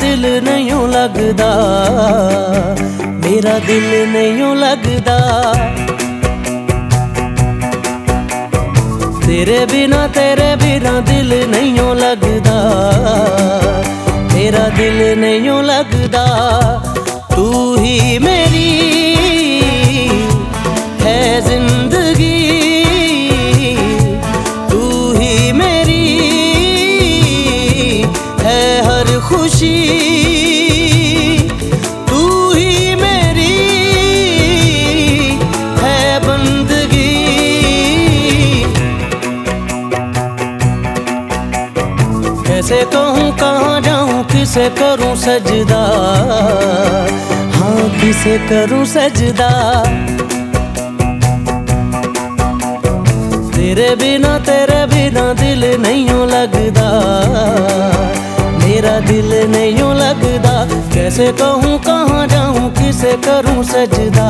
दिल नहीं लगदा मेरा दिल नहीं लगदा तेरे बिना तेरे बिना दिल नहीं लगदा मेरा दिल नहीं लगदा तू ही मेरी है खुशी कैसे कहूँ, कहाँ जाऊँ, किसे करूँ सजदा? हाँ किसे करूँ सजदा? तेरे बिना तेरे बिना दिल नहीं लगदा मेरा दिल नहीं लगदा कैसे कहूँ, कहाँ जाऊँ, किसे करूँ सजदा?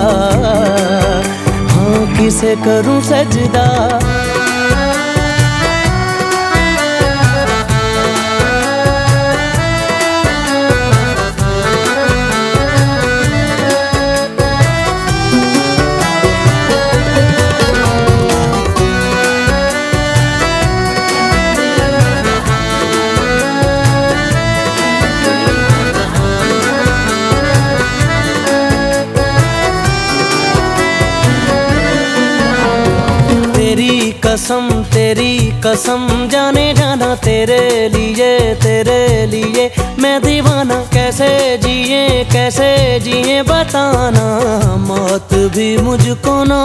हाँ किसे करूँ सजदा? कसम, तेरी कसम, जाने जाना तेरे लिए तेरे लिए। मैं दीवाना, कैसे जिए कैसे जिए, बताना, मौत भी मुझको ना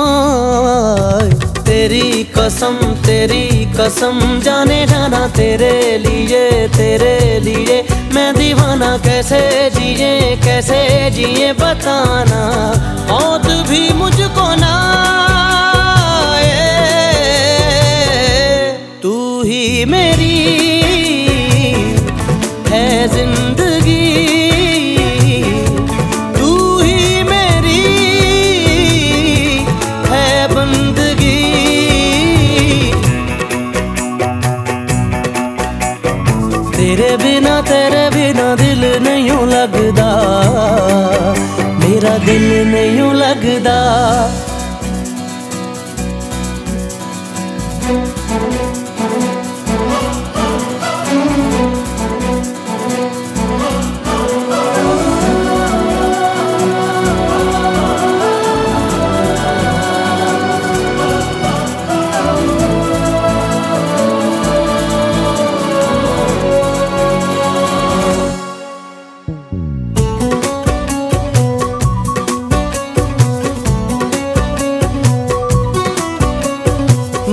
तेरी कसम तेरी कसम, जाने जाना तेरे लिए तेरे लिए। मैं दीवाना, कैसे जिए कैसे जिए, बताना, मौत भी मुझको ना मेरी है ज़िंदगी। तू ही मेरी है बंदगी। तेरे बिना तेरे बिना दिल नहीं लगदा मेरा दिल नहीं लगदा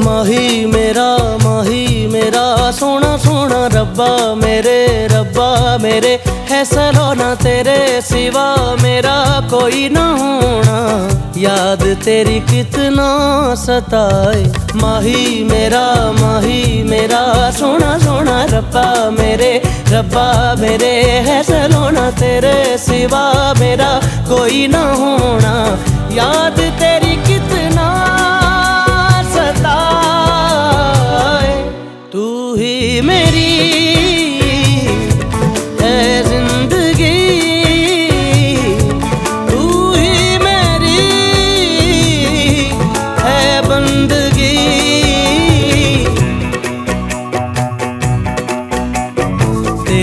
माही मेरा माही मेरा, सोना सोना रब्बा मेरे रब्बा मेरे, है सलोना तेरे सिवा मेरा, कोई ना होना। याद तेरी कितना सताए। माही मेरा माही मेरा, सोना सोना रब्बा मेरे रब्बा मेरे, है सलोना तेरे सिवा मेरा, कोई ना होना। याद तेरी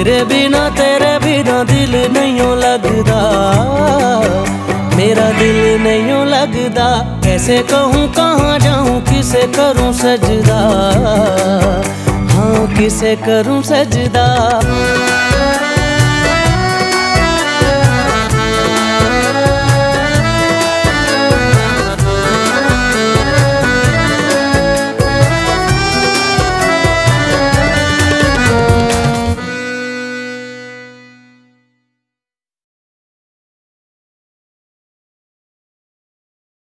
तेरे बिना तेरे बिना दिल नहीं लगदा मेरा दिल नहीं लगदा कैसे कहूँ, कहाँ जाऊँ, किसे करूँ सजदा? हाँ किसे करूँ सजदा?